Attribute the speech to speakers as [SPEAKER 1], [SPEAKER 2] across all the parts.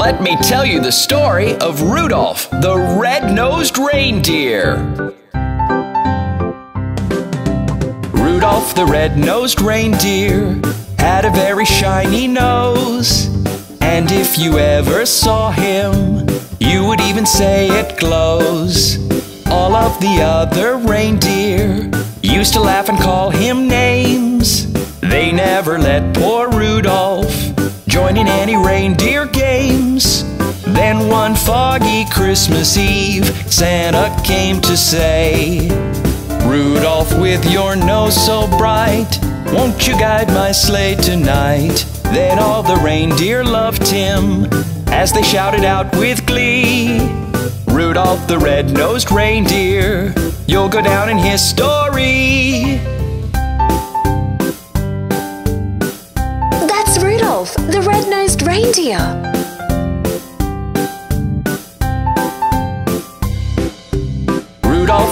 [SPEAKER 1] let me tell you the story of Rudolph, the red-nosed reindeer. Rudolph the red-nosed reindeer had a very shiny nose. And if you ever saw him, you would even say it glows. All of the other reindeer used to laugh and call him names. They never let poor Rudolph join in any reindeer Then one foggy Christmas Eve, Santa came to say, Rudolph, with your nose so bright, won't you guide my sleigh tonight? Then all the reindeer loved him as they shouted out with glee. Rudolph the red-nosed reindeer, you'll go down in history.
[SPEAKER 2] That's Rudolph, the red-nosed reindeer.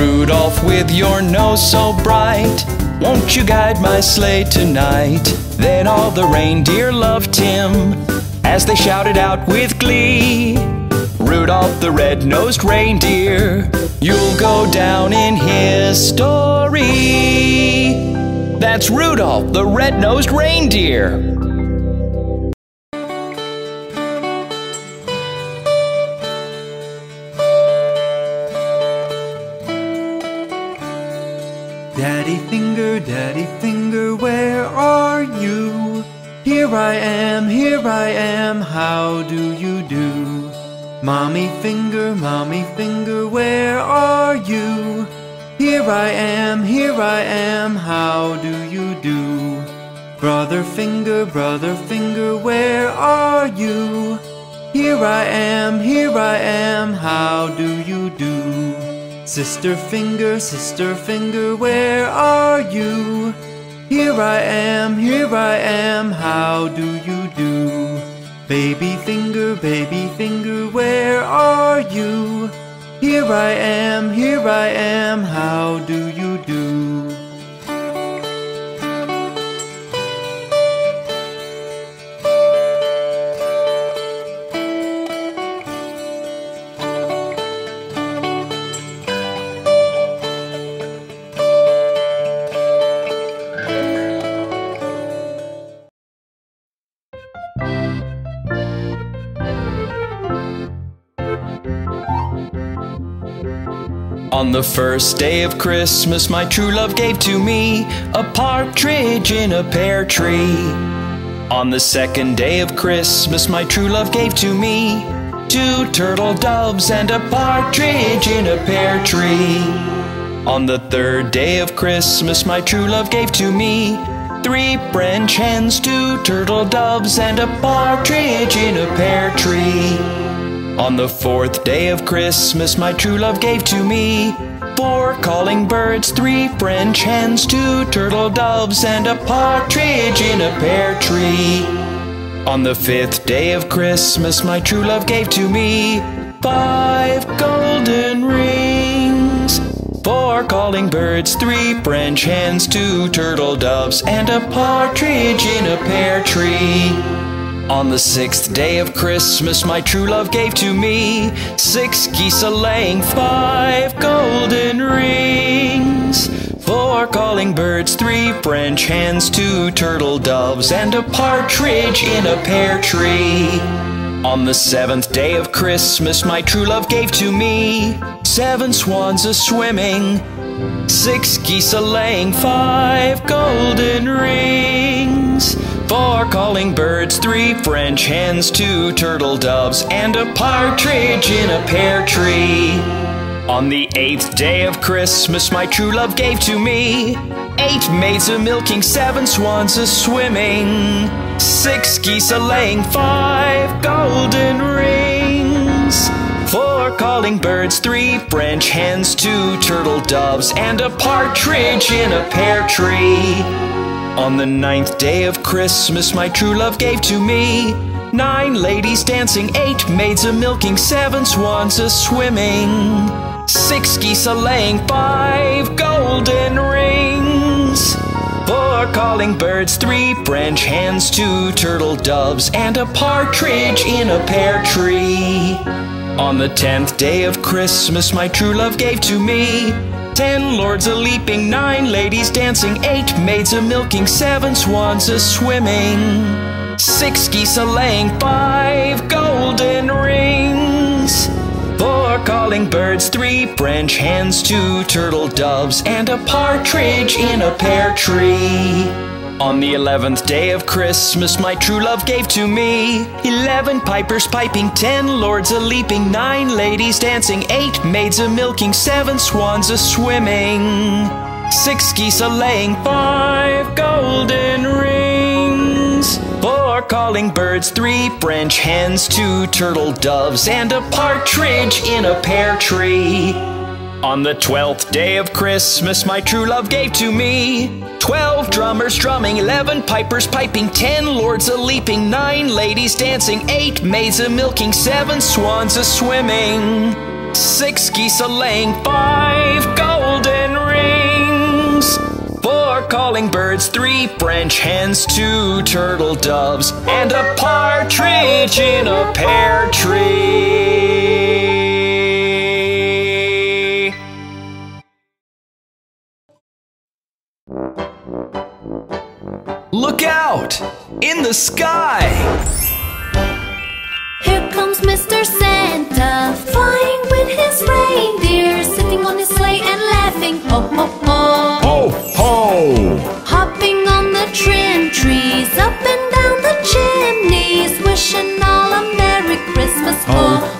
[SPEAKER 1] Rudolph, with your nose so bright, won't you guide my sleigh tonight? Then all the reindeer loved him as they shouted out with glee. Rudolph the red-nosed reindeer, you'll go down in history. That's Rudolph the red-nosed reindeer.
[SPEAKER 3] Daddy finger, daddy finger, where are you? Here I am, here I am, how do you do? Mommy finger, mommy finger, where are you? Here I am, here I am, how do you do? Brother finger, brother finger, where are you? Here I am, here I am, how do you do? Sister finger, sister finger, where are you? Here I am, here I am, how do you do? Baby finger, baby finger, where are you? Here I am, here I am, how do you
[SPEAKER 1] On the first day of Christmas, my true love gave to me a partridge in a pear tree. On the second day of Christmas, my true love gave to me two turtle doves and a partridge in a pear tree. On the third day of Christmas, my true love gave to me three French hens, two turtle doves, and a partridge in a pear tree. On the fourth day of Christmas, my true love gave to me four calling birds, three French hens, two turtle doves, and a partridge in a pear tree. On the fifth day of Christmas, my true love gave to me five golden rings, four calling birds, three French hens, two turtle doves, and a partridge in a pear tree. On the sixth day of Christmas, my true love gave to me six geese a laying, five golden rings, four calling birds, three French hens, two turtle doves, and a partridge in a pear tree. On the seventh day of Christmas, my true love gave to me seven swans a swimming, six geese a laying, five golden rings. Four calling birds, three French hens, two turtle doves, and a partridge in a pear tree. On the eighth day of Christmas, my true love gave to me eight maids a milking, seven swans a swimming, six geese a laying, five golden rings, four calling birds, three French hens, two turtle doves, and a partridge in a pear tree. On the ninth day of Christmas, my true love gave to me nine ladies dancing, eight maids a milking, seven swans a swimming, six geese a laying, five golden rings. Four calling birds, three branch hens, two turtle doves, and a partridge in a pear tree. On the tenth day of Christmas, my true love gave to me ten lords a leaping, nine ladies dancing, eight maids a milking, seven swans a swimming, six geese a laying, five golden rings. Four calling birds, three branch hens, two turtle doves, and a partridge in a pear tree. On the eleventh day of Christmas, my true love gave to me eleven pipers piping, ten lords a leaping, nine ladies dancing, eight maids a milking, seven swans a swimming, six geese a laying, five golden rings. Four calling birds, three branch hens, two turtle doves, and a partridge in a pear tree. On the twelfth day of Christmas, my true love gave to me twelve drummers drumming, eleven pipers piping, ten lords a leaping, nine ladies dancing, eight maids a milking, seven swans a swimming, six geese a laying, five golden rings. Four calling birds, three French hens, two turtle doves, and a partridge in a pear tree. Look out! In the sky!
[SPEAKER 4] Here comes Mr. Santa, flying with his reindeer, sitting on his sleigh and laughing, ho ho ho.
[SPEAKER 5] Ho, ho!
[SPEAKER 4] Hopping on the trim trees, up and down the chimneys, wishing all a Merry Christmas, ho ho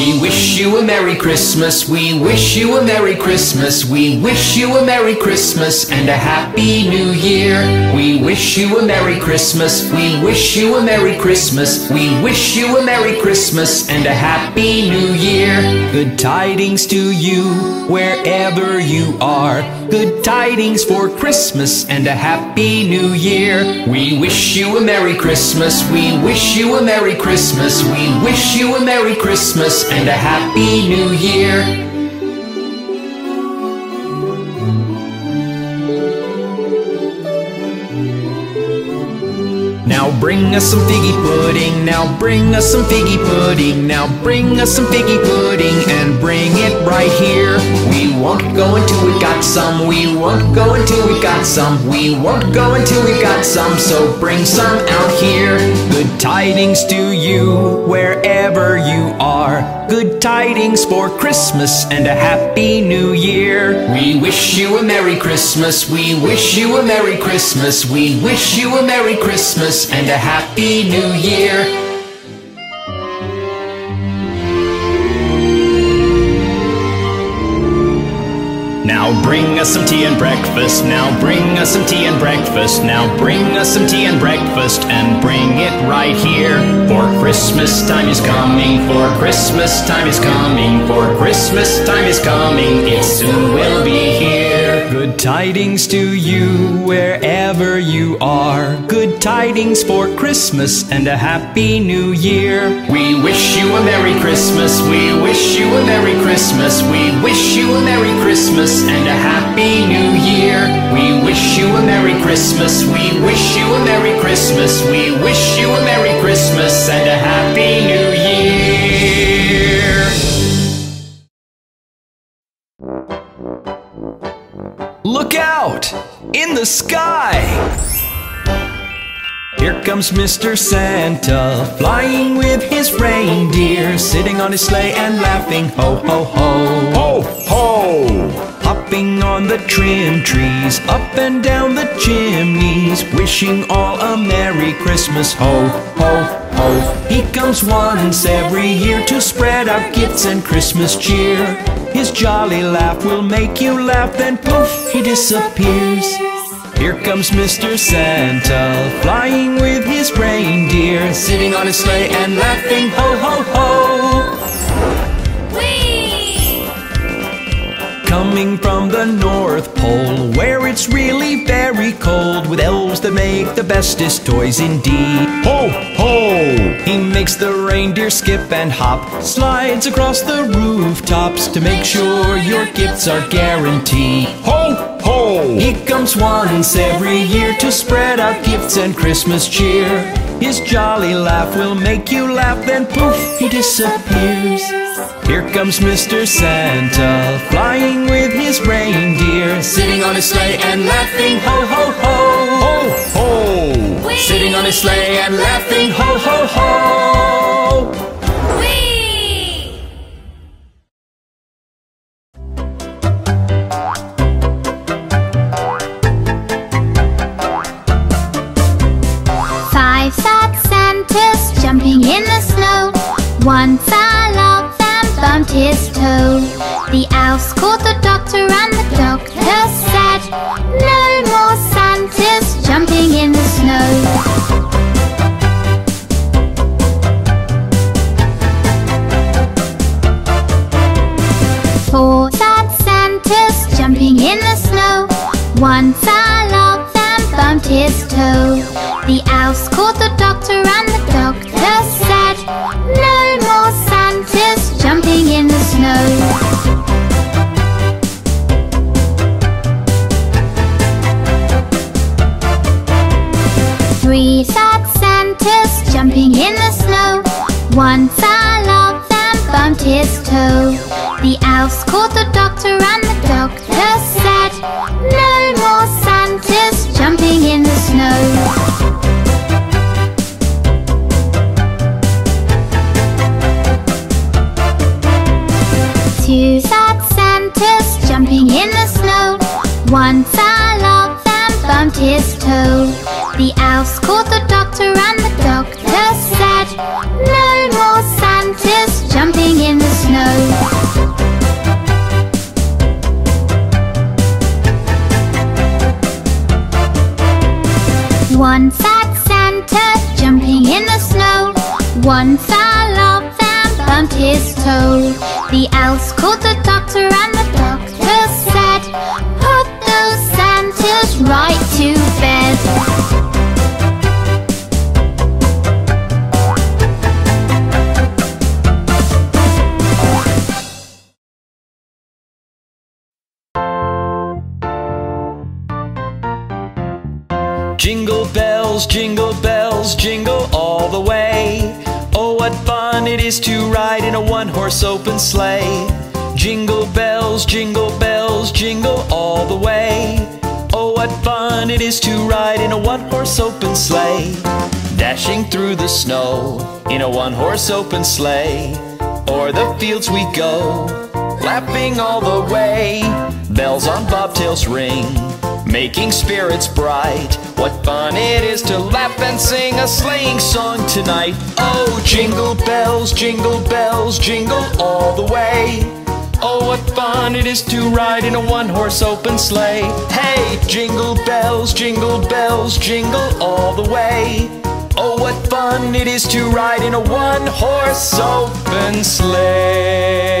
[SPEAKER 1] We wish you a Merry Christmas. We wish you a Merry Christmas. We wish you a Merry Christmas and a Happy New Year. We wish you a Merry Christmas. We wish you a Merry Christmas. We wish you a Merry Christmas and a Happy New Year. Good tidings to you wherever you are. Good tidings for Christmas and a Happy New Year. We wish you a Merry Christmas. We wish you a Merry Christmas. We wish you a Merry Christmas and a Happy New Year. Now bring us some figgy pudding, now bring us some figgy pudding, now bring us some figgy pudding and bring it right here. We won't go until we got some, we won't go until we got some, we won't go until we got some, so bring some out here. Good tidings to you wherever you are. Good tidings for Christmas and a happy new year. We wish you a Merry Christmas, we wish you a Merry Christmas, we wish you a Merry Christmas and a Happy New Year. Bring us some tea and breakfast. Now bring us some tea and breakfast. Now bring us some tea and breakfast and bring it right here. For Christmas time is coming. For Christmas time is coming. For Christmas time is coming. It soon will be here. Good tidings to you wherever you are. Good tidings for Christmas and a happy new year. We wish you a Merry Christmas. We wish you a Merry Christmas. We wish you a Merry Christmas and a happy new year. We wish you a Merry Christmas. We wish you a Merry Christmas. We wish you a Merry Christmas and a happy new year. Look out! In the sky! Here comes Mr. Santa, flying with his reindeer, sitting on his sleigh and laughing, ho ho ho.
[SPEAKER 5] Ho, ho!
[SPEAKER 1] Hopping on the trim trees, up and down the chimneys, wishing all a Merry Christmas, ho ho ho. He comes once every year to spread out gifts and Christmas cheer. His jolly laugh will make you laugh, then poof, he disappears. Here comes Mr. Santa, flying with his reindeer, sitting on his sleigh and laughing, ho ho ho.
[SPEAKER 6] Whee!
[SPEAKER 1] Coming from the North Pole, where it's really very cold, with elves that make the bestest toys indeed.
[SPEAKER 5] Ho, ho!
[SPEAKER 1] He makes the reindeer skip and hop, slides across the rooftops to make sure your gifts are guaranteed.
[SPEAKER 5] Ho, ho!
[SPEAKER 1] He comes once every year to spread out gifts and Christmas cheer. His jolly laugh will make you laugh, then poof, he disappears. Here comes Mr. Santa, flying with his reindeer, sitting on his sleigh and laughing, ho ho ho.
[SPEAKER 5] Ho, ho!
[SPEAKER 6] Whee!
[SPEAKER 1] Sitting on his sleigh and laughing, ho ho ho.
[SPEAKER 6] Whee! Five sad Santas jumping in the snow. One fell off and his toe. The elves called the doctor and the doctor said, No more Santas jumping in the snow. Four sad Santas jumping in the snow. One fell off and bumped his toe. The elves called the fell off and bumped his toe. The elves called the doctor One fell off and bumped his toe. The elves called the doctor and the doctor said, Put those Santas right to bed.
[SPEAKER 1] Jingle bells, jingle bells, jingle fun it is to ride in a one horse open sleigh. Jingle bells, jingle bells, jingle all the way. Oh, what fun it is to ride in a one horse open sleigh. Dashing through the snow in a one horse open sleigh. O'er the fields we go, laughing all the way. Bells on bobtails ring, making spirits bright. What fun it is to laugh and sing a sleighing song tonight. Oh, jingle bells, jingle bells, jingle all the way. Oh, what fun it is to ride in a one horse open sleigh. Hey, jingle bells, jingle bells, jingle all the way. Oh, what fun it is to ride in a one horse open sleigh.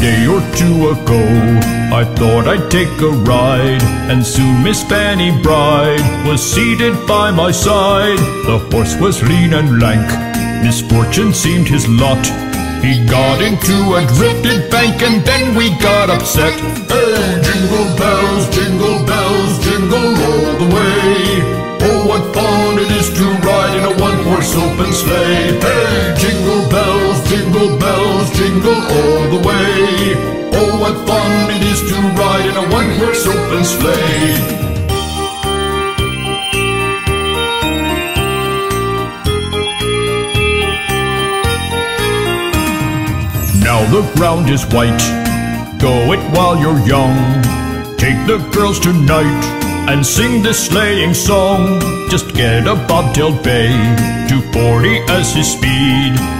[SPEAKER 5] Day or two ago, I thought I'd take a ride, and soon Miss Fanny Bright was seated by my side. The horse was lean and lank, misfortune seemed his lot. He got into a drifted bank, and then we got upset. Hey, jingle bells, jingle bells, jingle all the way. Oh, what fun it is to ride in a one-horse open sleigh! Hey, jingle all the way! Oh, what fun it is to ride in a one-horse open sleigh! Now the ground is white. Go it while you're young. Take the girls tonight and sing this sleighing song. Just get a bobtailed bay, to 40 as his speed.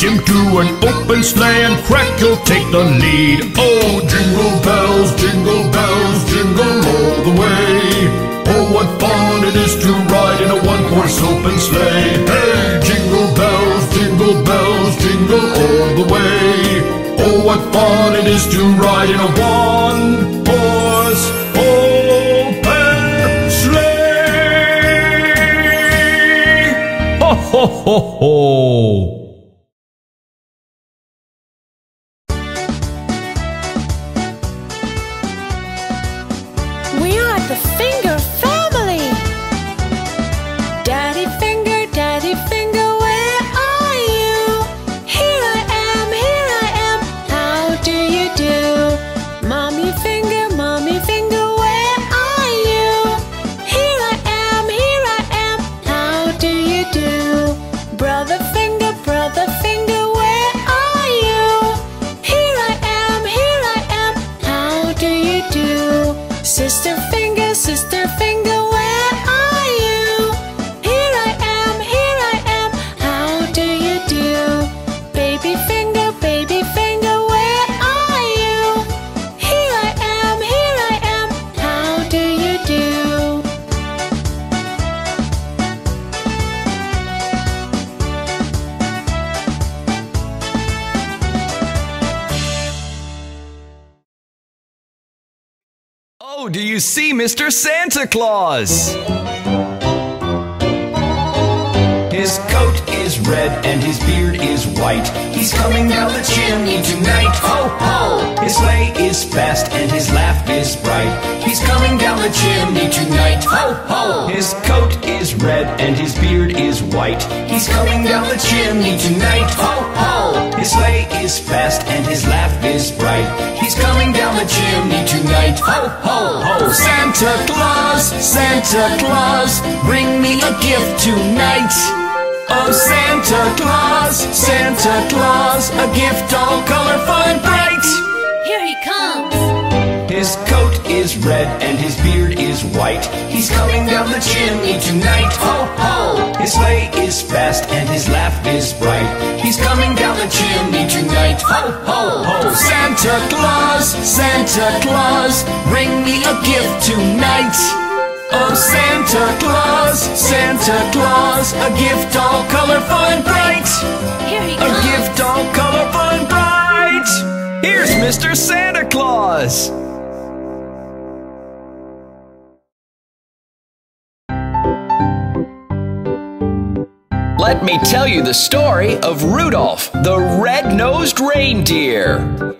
[SPEAKER 5] Him to an open sleigh and crack, you'll take the lead. Oh, jingle bells, jingle bells, jingle all the way. Oh, what fun it is to ride in a one-horse open sleigh. Hey, jingle bells, jingle bells, jingle all the way. Oh, what fun it is to ride in a one-horse open sleigh. Ho, ho, ho, ho.
[SPEAKER 2] You
[SPEAKER 1] see Mr. Santa Claus? Red and his beard is white. He's coming down the chimney tonight. Ho, ho! His sleigh is fast and his laugh is bright. He's coming down the chimney tonight. Ho, ho! His coat is red and his beard is white. He's coming down the chimney tonight. Ho, ho! His sleigh is fast and his laugh is bright. He's coming down the chimney tonight. Ho, ho, ho! Santa Claus, Santa Claus, bring me a gift tonight. Oh, Santa Claus, Santa Claus, a gift all colorful and bright.
[SPEAKER 4] Here he comes.
[SPEAKER 1] His coat is red and his beard is white. He's coming down the chimney tonight. Ho, ho! His sleigh is fast and his laugh is bright. He's coming down the chimney tonight. Ho, ho, ho! Santa Claus, Santa Claus, bring me a gift tonight. Oh, Santa Claus, Santa Claus, a gift all colorful and bright.
[SPEAKER 4] Here he comes.
[SPEAKER 1] A gift all colorful and bright. Here's Mr. Santa Claus. Let me tell you the story of Rudolph, the red-nosed reindeer.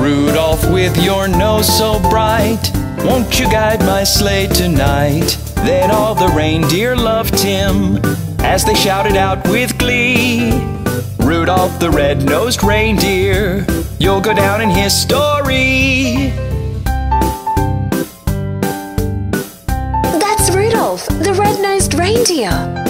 [SPEAKER 1] Rudolph, with your nose so bright, won't you guide my sleigh tonight? Then all the reindeer loved him as they shouted out with glee. Rudolph the red-nosed reindeer, you'll go down in history.
[SPEAKER 2] That's Rudolph, the red-nosed reindeer.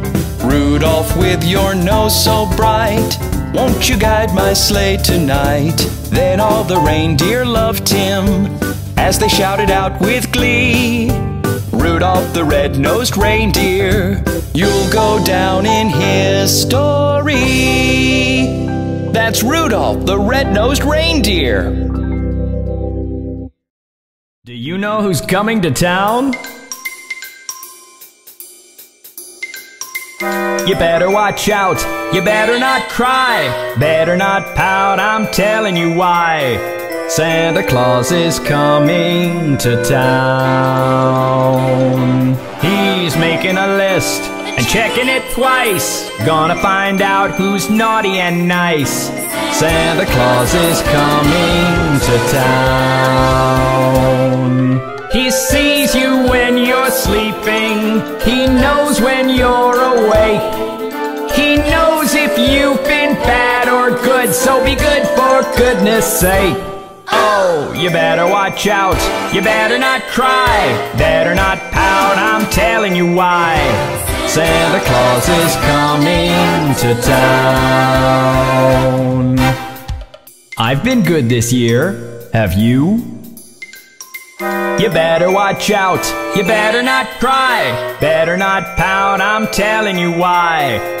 [SPEAKER 1] Rudolph, with your nose so bright, won't you guide my sleigh tonight? Then all the reindeer loved him as they shouted out with glee. Rudolph the red-nosed reindeer, you'll go down in history. That's Rudolph the red-nosed reindeer.
[SPEAKER 7] Do you know who's coming to town? You better watch out, you better not cry, better not pout, I'm telling you why. Santa Claus is coming to town. He's making a list and checking it twice. Gonna find out who's naughty and nice. Santa Claus is coming to town. He sees you when you're sleeping. He so be good for goodness sake. Oh, you better watch out. You better not cry. Better not pout. I'm telling you why. Santa Claus is coming to town. I've been good this year. Have you? You better watch out. You better not cry. Better not pout. I'm telling you why.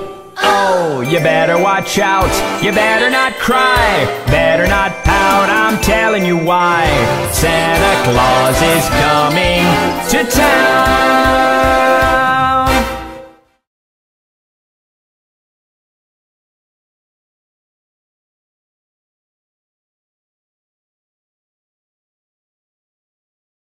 [SPEAKER 7] Oh, you better watch out. You better not cry. Better not pout. I'm telling you why. Santa Claus is coming to town.